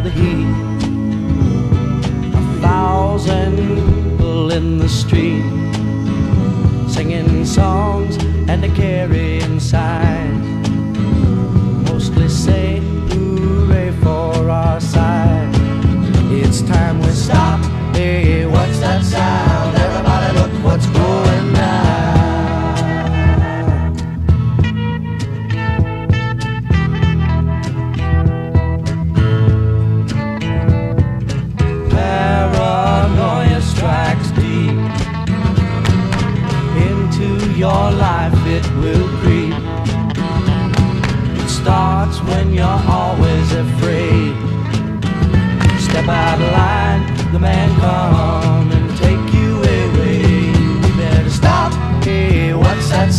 the heat. A thousand people in the street singing songs and a carrying signs. Your life, it will creep. It starts when you're always afraid. Step out of line, the man come and take you away. You better stop. Hey, what's that